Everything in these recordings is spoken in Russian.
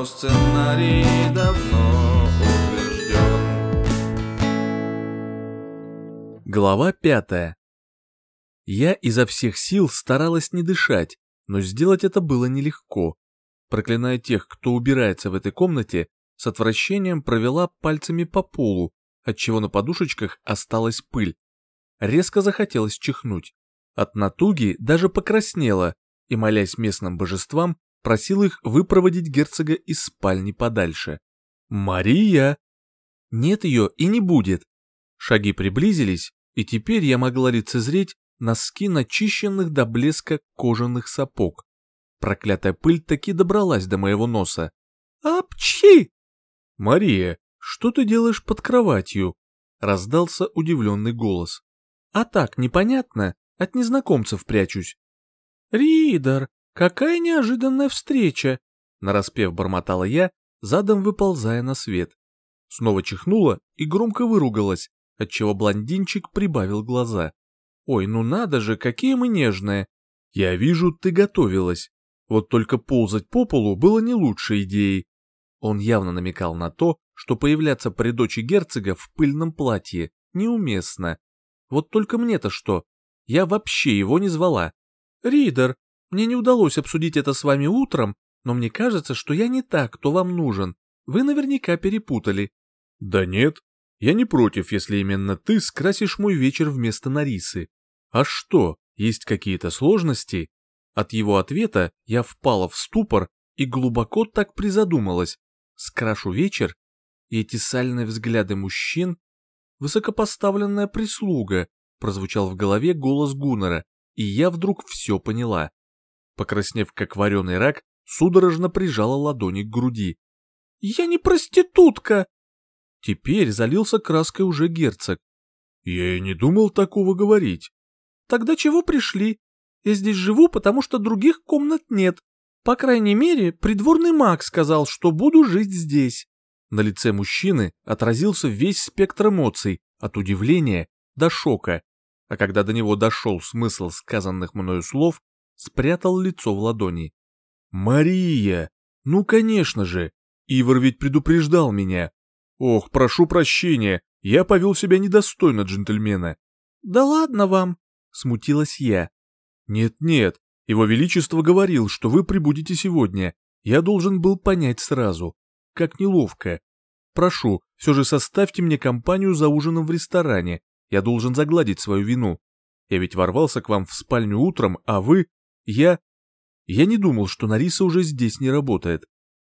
но сценарий давно утвержден. Глава пятая. Я изо всех сил старалась не дышать, но сделать это было нелегко. Проклиная тех, кто убирается в этой комнате, с отвращением провела пальцами по полу, отчего на подушечках осталась пыль. Резко захотелось чихнуть. От натуги даже покраснела и, молясь местным божествам, просил их выпроводить герцога из спальни подальше. «Мария!» «Нет ее и не будет!» Шаги приблизились, и теперь я могла лицезреть носки начищенных до блеска кожаных сапог. Проклятая пыль таки добралась до моего носа. «Апчхи!» «Мария, что ты делаешь под кроватью?» — раздался удивленный голос. «А так, непонятно от незнакомцев прячусь. «Ридер, какая неожиданная встреча!» Нараспев бормотала я, задом выползая на свет. Снова чихнула и громко выругалась, отчего блондинчик прибавил глаза. «Ой, ну надо же, какие мы нежные! Я вижу, ты готовилась. Вот только ползать по полу было не лучшей идеей. Он явно намекал на то, что появляться при дочи герцога в пыльном платье неуместно. Вот только мне-то что? Я вообще его не звала. Ридер, мне не удалось обсудить это с вами утром, но мне кажется, что я не так, кто вам нужен. Вы наверняка перепутали. Да нет, я не против, если именно ты скрасишь мой вечер вместо Нарисы. А что, есть какие-то сложности? От его ответа я впала в ступор и глубоко так призадумалась. Скрашу вечер? И эти сальные взгляды мужчин? Высокопоставленная прислуга, прозвучал в голове голос Гуннера, и я вдруг все поняла. Покраснев как вареный рак, судорожно прижала ладони к груди. «Я не проститутка!» Теперь залился краской уже герцог. «Я и не думал такого говорить». «Тогда чего пришли? Я здесь живу, потому что других комнат нет. По крайней мере, придворный маг сказал, что буду жить здесь». На лице мужчины отразился весь спектр эмоций, от удивления до шока а когда до него дошел смысл сказанных мною слов, спрятал лицо в ладони. «Мария! Ну, конечно же! Ивар ведь предупреждал меня! Ох, прошу прощения, я повел себя недостойно джентльмена!» «Да ладно вам!» — смутилась я. «Нет-нет, его Величество говорил, что вы прибудете сегодня. Я должен был понять сразу. Как неловко. Прошу, все же составьте мне компанию за ужином в ресторане. Я должен загладить свою вину. Я ведь ворвался к вам в спальню утром, а вы... Я... Я не думал, что Нариса уже здесь не работает.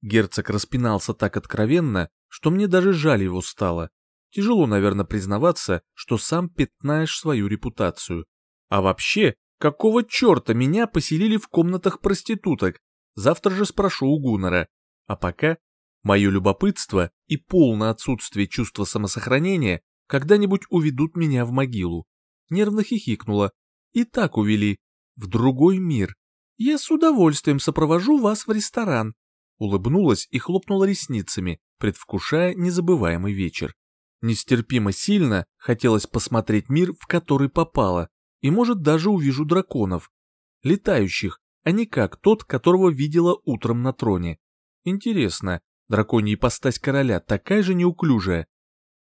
Герцог распинался так откровенно, что мне даже жаль его стало. Тяжело, наверное, признаваться, что сам пятнаешь свою репутацию. А вообще, какого черта меня поселили в комнатах проституток? Завтра же спрошу у Гуннера. А пока мое любопытство и полное отсутствие чувства самосохранения когда-нибудь уведут меня в могилу. Нервно хихикнула. И так увели. В другой мир. Я с удовольствием сопровожу вас в ресторан. Улыбнулась и хлопнула ресницами, предвкушая незабываемый вечер. Нестерпимо сильно хотелось посмотреть мир, в который попала, и, может, даже увижу драконов. Летающих, а не как тот, которого видела утром на троне. Интересно, драконья ипостась короля такая же неуклюжая,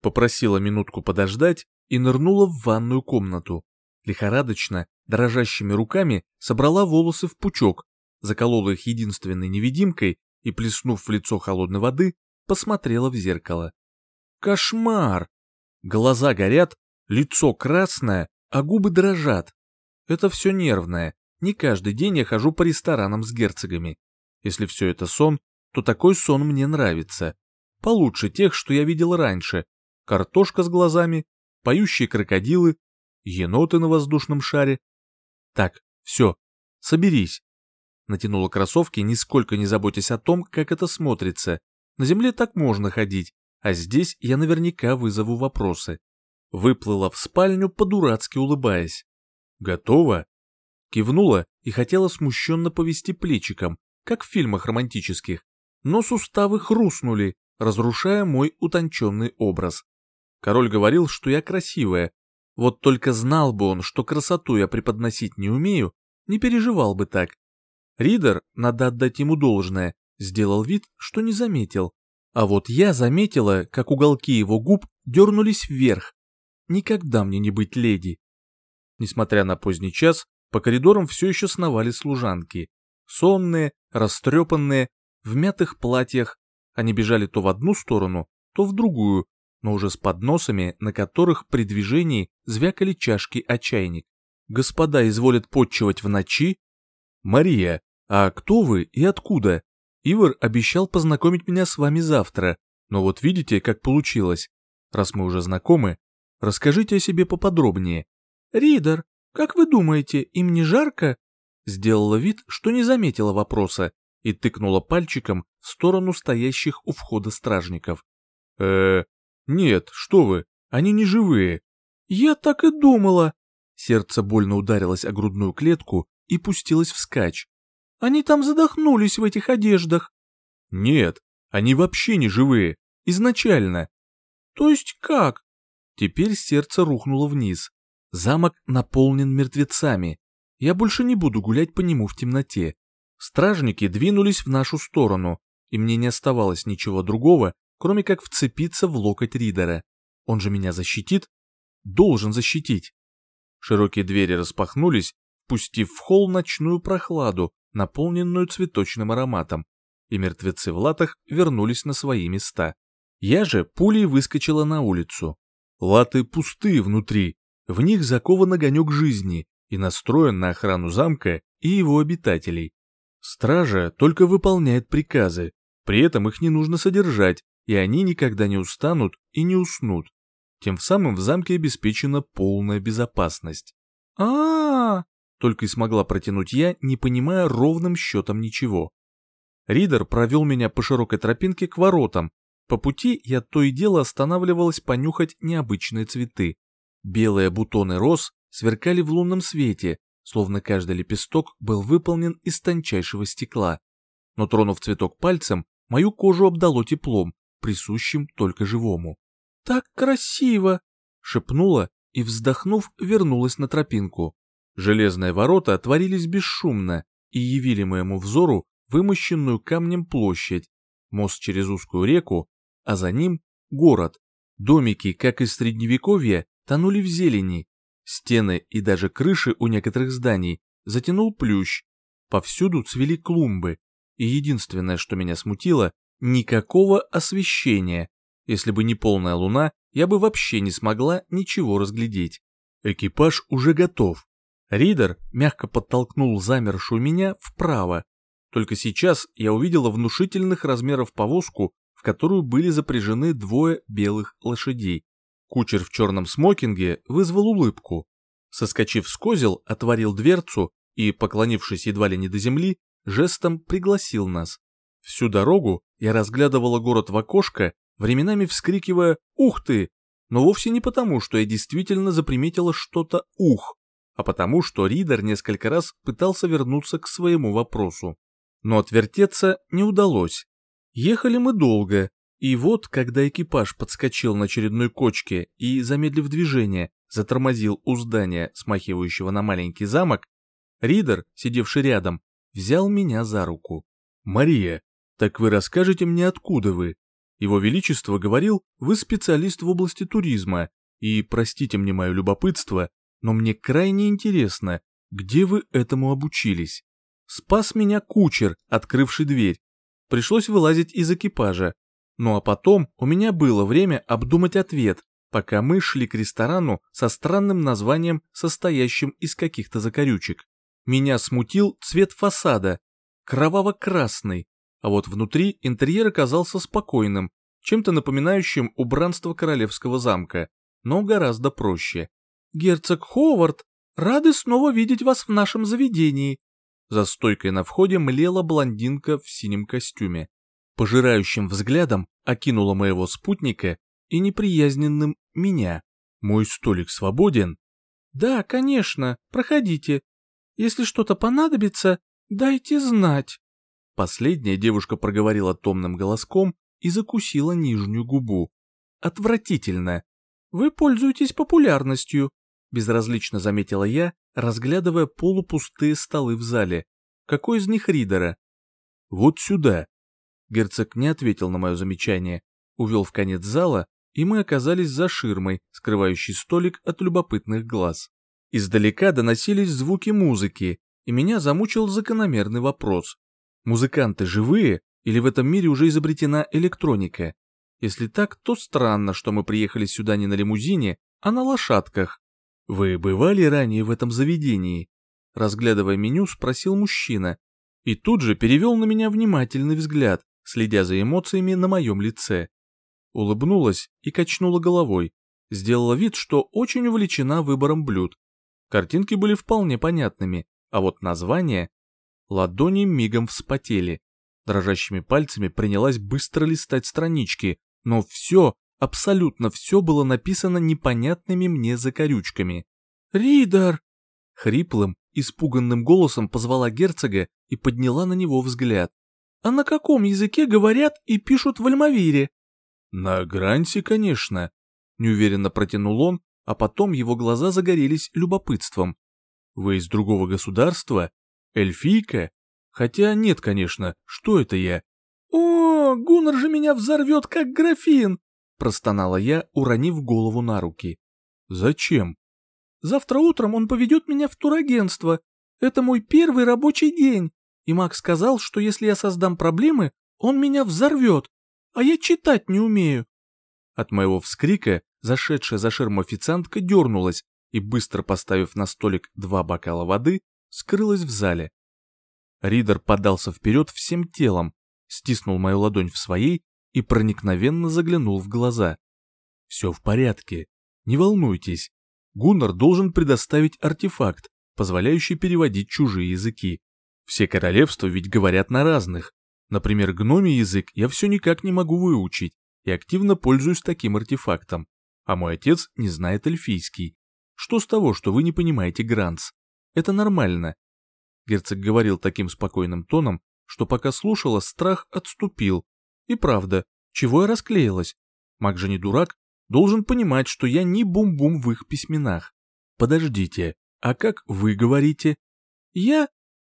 попросила минутку подождать и нырнула в ванную комнату. Лихорадочно, дрожащими руками собрала волосы в пучок, заколола их единственной невидимкой и, плеснув в лицо холодной воды, посмотрела в зеркало. Кошмар! Глаза горят, лицо красное, а губы дрожат. Это все нервное. Не каждый день я хожу по ресторанам с герцогами. Если все это сон, то такой сон мне нравится. Получше тех, что я видел раньше, картошка с глазами, поющие крокодилы, еноты на воздушном шаре. Так, все, соберись. Натянула кроссовки, нисколько не заботясь о том, как это смотрится. На земле так можно ходить, а здесь я наверняка вызову вопросы. Выплыла в спальню, по-дурацки улыбаясь. Готова? Кивнула и хотела смущенно повести плечиком, как в фильмах романтических, но суставы хрустнули, разрушая мой утонченный образ. Король говорил, что я красивая. Вот только знал бы он, что красоту я преподносить не умею, не переживал бы так. Ридер, надо отдать ему должное, сделал вид, что не заметил. А вот я заметила, как уголки его губ дернулись вверх. Никогда мне не быть леди. Несмотря на поздний час, по коридорам все еще сновали служанки. Сонные, растрепанные, в мятых платьях. Они бежали то в одну сторону, то в другую, но уже с подносами, на которых при движении звякали чашки о чайник. «Господа изволят подчивать в ночи?» «Мария, а кто вы и откуда?» «Ивар обещал познакомить меня с вами завтра, но вот видите, как получилось. Раз мы уже знакомы, расскажите о себе поподробнее». «Ридер, как вы думаете, им не жарко?» Сделала вид, что не заметила вопроса и тыкнула пальчиком в сторону стоящих у входа стражников. э нет, что вы, они не живые. Я так и думала. Сердце больно ударилось о грудную клетку и пустилось вскачь. Они там задохнулись в этих одеждах. Нет, они вообще не живые, изначально. То есть как? Теперь сердце рухнуло вниз. Замок наполнен мертвецами. Я больше не буду гулять по нему в темноте. Стражники двинулись в нашу сторону, и мне не оставалось ничего другого, кроме как вцепиться в локоть Ридера. Он же меня защитит? Должен защитить. Широкие двери распахнулись, пустив в холл ночную прохладу, наполненную цветочным ароматом, и мертвецы в латах вернулись на свои места. Я же пулей выскочила на улицу. Латы пустые внутри, в них закован огонек жизни и настроен на охрану замка и его обитателей. Стража только выполняет приказы, при этом их не нужно содержать, и они никогда не устанут и не уснут, тем самым в замке обеспечена полная безопасность. а, -а, Только и смогла протянуть я, не понимая ровным счетом ничего. Ридер провел меня по широкой тропинке к воротам. По пути я то и дело останавливалась понюхать необычные цветы. Белые бутоны роз сверкали в лунном свете, словно каждый лепесток был выполнен из тончайшего стекла. Но тронув цветок пальцем, мою кожу обдало теплом, присущим только живому. «Так красиво!» — шепнула и, вздохнув, вернулась на тропинку. Железные ворота отворились бесшумно и явили моему взору вымощенную камнем площадь, мост через узкую реку, а за ним — город. Домики, как из средневековья, тонули в зелени. Стены и даже крыши у некоторых зданий затянул плющ. Повсюду цвели клумбы. И единственное, что меня смутило, никакого освещения. Если бы не полная луна, я бы вообще не смогла ничего разглядеть. Экипаж уже готов. Ридер мягко подтолкнул замершую меня вправо. Только сейчас я увидела внушительных размеров повозку, в которую были запряжены двое белых лошадей. Кучер в черном смокинге вызвал улыбку. Соскочив с козел, отворил дверцу и, поклонившись едва ли не до земли, жестом пригласил нас. Всю дорогу я разглядывала город в окошко, временами вскрикивая «Ух ты!», но вовсе не потому, что я действительно заприметила что-то «ух», а потому, что Ридер несколько раз пытался вернуться к своему вопросу. Но отвертеться не удалось. Ехали мы долго, и вот, когда экипаж подскочил на очередной кочке и, замедлив движение, затормозил у здания, смахивающего на маленький замок, Ридер, сидевший рядом, взял меня за руку. «Мария, так вы расскажете мне, откуда вы? Его Величество говорил, вы специалист в области туризма, и, простите мне мое любопытство, но мне крайне интересно, где вы этому обучились? Спас меня кучер, открывший дверь. Пришлось вылазить из экипажа. Ну а потом у меня было время обдумать ответ, пока мы шли к ресторану со странным названием, состоящим из каких-то закорючек. Меня смутил цвет фасада. Кроваво-красный, а вот внутри интерьер оказался спокойным, чем-то напоминающим убранство королевского замка, но гораздо проще. «Герцог Ховард, рады снова видеть вас в нашем заведении!» За стойкой на входе млела блондинка в синем костюме. Пожирающим взглядом окинула моего спутника и неприязненным меня. «Мой столик свободен?» «Да, конечно, проходите. Если что-то понадобится, дайте знать». Последняя девушка проговорила томным голоском и закусила нижнюю губу. «Отвратительно! Вы пользуетесь популярностью!» Безразлично заметила я, разглядывая полупустые столы в зале. «Какой из них Ридера?» «Вот сюда!» Герцог не ответил на мое замечание, увел в конец зала, и мы оказались за ширмой, скрывающей столик от любопытных глаз. Издалека доносились звуки музыки, и меня замучил закономерный вопрос. Музыканты живые или в этом мире уже изобретена электроника? Если так, то странно, что мы приехали сюда не на лимузине, а на лошадках. Вы бывали ранее в этом заведении? Разглядывая меню, спросил мужчина. И тут же перевел на меня внимательный взгляд, следя за эмоциями на моем лице. Улыбнулась и качнула головой. Сделала вид, что очень увлечена выбором блюд. Картинки были вполне понятными, а вот названия Ладони мигом вспотели. Дрожащими пальцами принялась быстро листать странички, но все, абсолютно все было написано непонятными мне закорючками. «Ридер!» Хриплым, испуганным голосом позвала герцога и подняла на него взгляд. «А на каком языке говорят и пишут в Альмавире?» «На Гранте, конечно», — неуверенно протянул он, а потом его глаза загорелись любопытством. «Вы из другого государства?» Эльфийка? Хотя нет, конечно, что это я? О, Гуннар же меня взорвет, как графин! Простонала я, уронив голову на руки. Зачем? Завтра утром он поведет меня в турагентство. Это мой первый рабочий день. И Макс сказал, что если я создам проблемы, он меня взорвет. А я читать не умею. От моего вскрика зашедшая за ширму официантка дернулась и, быстро поставив на столик два бокала воды, скрылась в зале. Ридер подался вперед всем телом, стиснул мою ладонь в своей и проникновенно заглянул в глаза. «Все в порядке. Не волнуйтесь. Гуннар должен предоставить артефакт, позволяющий переводить чужие языки. Все королевства ведь говорят на разных. Например, гномий язык я все никак не могу выучить и активно пользуюсь таким артефактом. А мой отец не знает эльфийский. Что с того, что вы не понимаете Гранц? Это нормально. Герцог говорил таким спокойным тоном, что пока слушала, страх отступил. И правда, чего я расклеилась? Маг же не дурак, должен понимать, что я не бум-бум в их письменах. Подождите, а как вы говорите? Я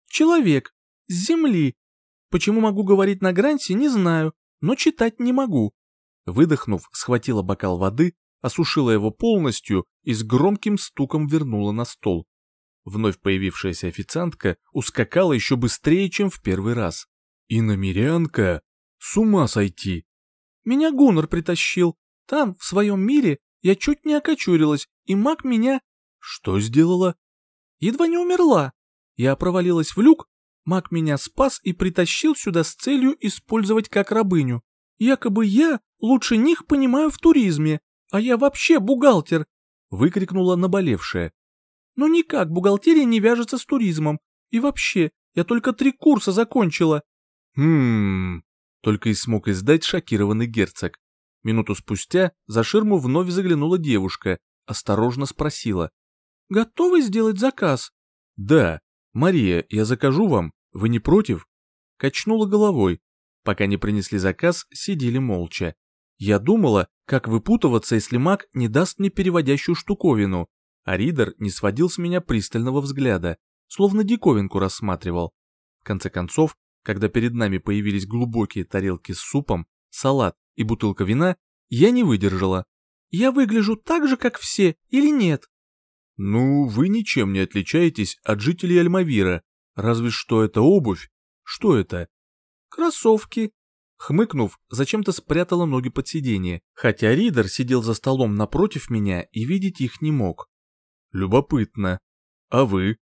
человек, с земли. Почему могу говорить на гранте, не знаю, но читать не могу. Выдохнув, схватила бокал воды, осушила его полностью и с громким стуком вернула на стол. Вновь появившаяся официантка ускакала еще быстрее, чем в первый раз. Иномерянка! С ума сойти! Меня Гуннар притащил. Там, в своем мире, я чуть не окочурилась, и маг меня... Что сделала? Едва не умерла. Я провалилась в люк, маг меня спас и притащил сюда с целью использовать как рабыню. Якобы я лучше них понимаю в туризме, а я вообще бухгалтер, выкрикнула наболевшая. Ну никак, бухгалтерия не вяжется с туризмом. И вообще, я только три курса закончила. Хм. Только и смог издать шокированный герцог. Минуту спустя за ширму вновь заглянула девушка, осторожно спросила: "Готовы сделать заказ?" "Да, Мария, я закажу вам. Вы не против?" Качнула головой. Пока не принесли заказ, сидели молча. Я думала, как выпутываться, если маг не даст мне переводящую штуковину, а не сводил с меня пристального взгляда, словно диковинку рассматривал. В конце концов, когда перед нами появились глубокие тарелки с супом, салат и бутылка вина, я не выдержала. «Я выгляжу так же, как все, или нет?» «Ну, вы ничем не отличаетесь от жителей Альмавира, разве что это обувь. Что это?» «Кроссовки», Хмыкнув, зачем-то спрятала ноги под сиденье, хотя Ридер сидел за столом напротив меня и видеть их не мог. Любопытно. А вы?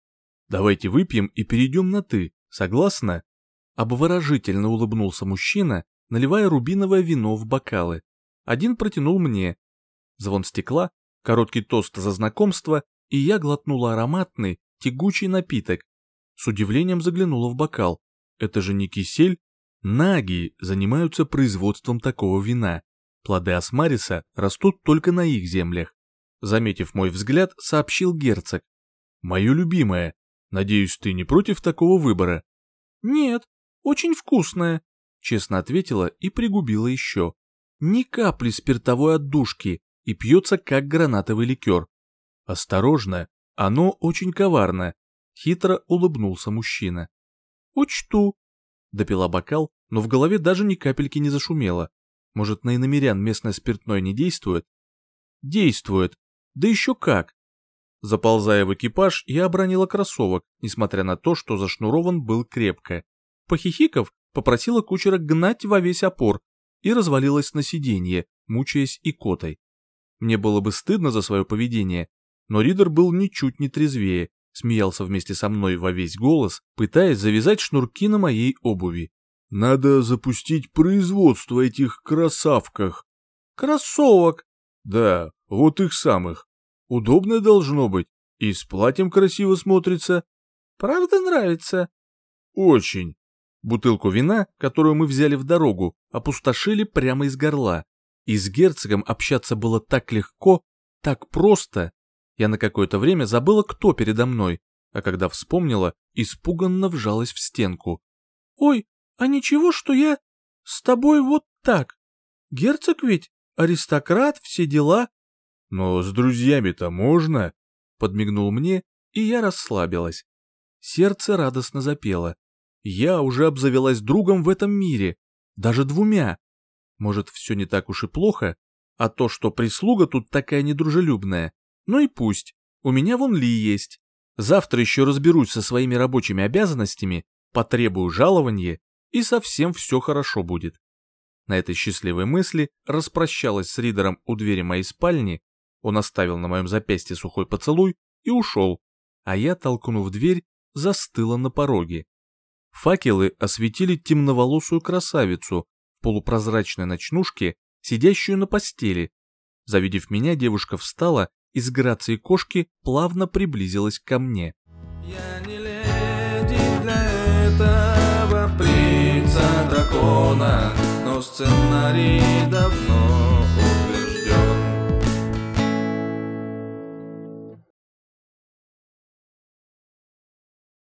Давайте выпьем и перейдем на «ты», согласна?» Обворожительно улыбнулся мужчина, наливая рубиновое вино в бокалы. Один протянул мне. Звон стекла, короткий тост за знакомство, и я глотнула ароматный, тягучий напиток. С удивлением заглянула в бокал. Это же не кисель. Наги занимаются производством такого вина. Плоды осмариса растут только на их землях заметив мой взгляд, сообщил герцог. «Мое любимое. Надеюсь, ты не против такого выбора?» «Нет, очень вкусное», — честно ответила и пригубила еще. «Ни капли спиртовой отдушки и пьется, как гранатовый ликер. Осторожно, оно очень коварное. — хитро улыбнулся мужчина. «Учту», — допила бокал, но в голове даже ни капельки не зашумело. Может, на иномерян местное спиртное не действует? Действует, да еще как! Заползая в экипаж, я обронила кроссовок, несмотря на то, что зашнурован был крепко. Похихиков попросила кучера гнать во весь опор и развалилась на сиденье, мучаясь икотой. Мне было бы стыдно за свое поведение, но Ридер был ничуть не трезвее, смеялся вместе со мной во весь голос, пытаясь завязать шнурки на моей обуви. «Надо запустить производство этих красавках». «Кроссовок?» «Да, вот их самых. Удобно должно быть, и с платьем красиво смотрится. Правда нравится? Очень. Бутылку вина, которую мы взяли в дорогу, опустошили прямо из горла. И с герцогом общаться было так легко, так просто. Я на какое-то время забыла, кто передо мной, а когда вспомнила, испуганно вжалась в стенку. «Ой, а ничего, что я с тобой вот так? Герцог ведь, аристократ, все дела, «Но с друзьями-то можно?» — подмигнул мне, и я расслабилась. Сердце радостно запело. Я уже обзавелась другом в этом мире, даже двумя. Может, все не так уж и плохо, а то, что прислуга тут такая недружелюбная. Ну и пусть, у меня вон Ли есть. Завтра еще разберусь со своими рабочими обязанностями, потребую жалования, и совсем все хорошо будет. На этой счастливой мысли распрощалась с Ридером у двери моей спальни он оставил на моем запястье сухой поцелуй и ушел, а я, толкнув дверь, застыла на пороге. Факелы осветили темноволосую красавицу в полупрозрачной ночнушке, сидящую на постели. Завидев меня, девушка встала и с грацией кошки плавно приблизилась ко мне. Я не леди для этого принца дракона, но сценарий давно